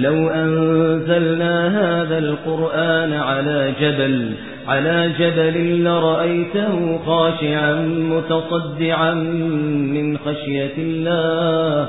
لو أنزلنا هذا القرآن على جبل على جبل لرأيته خاشعا متصدعا من خشية الله.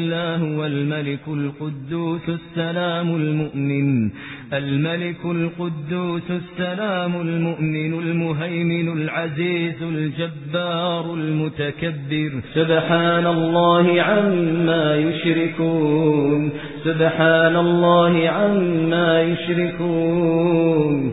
إلا هو الملك القدوس السلام المؤمن الملك القدوس السلام المؤمن المهيمن العزيز الجبار المتكبر. سبحان الله عما يشركون سبحان الله عما يشركون.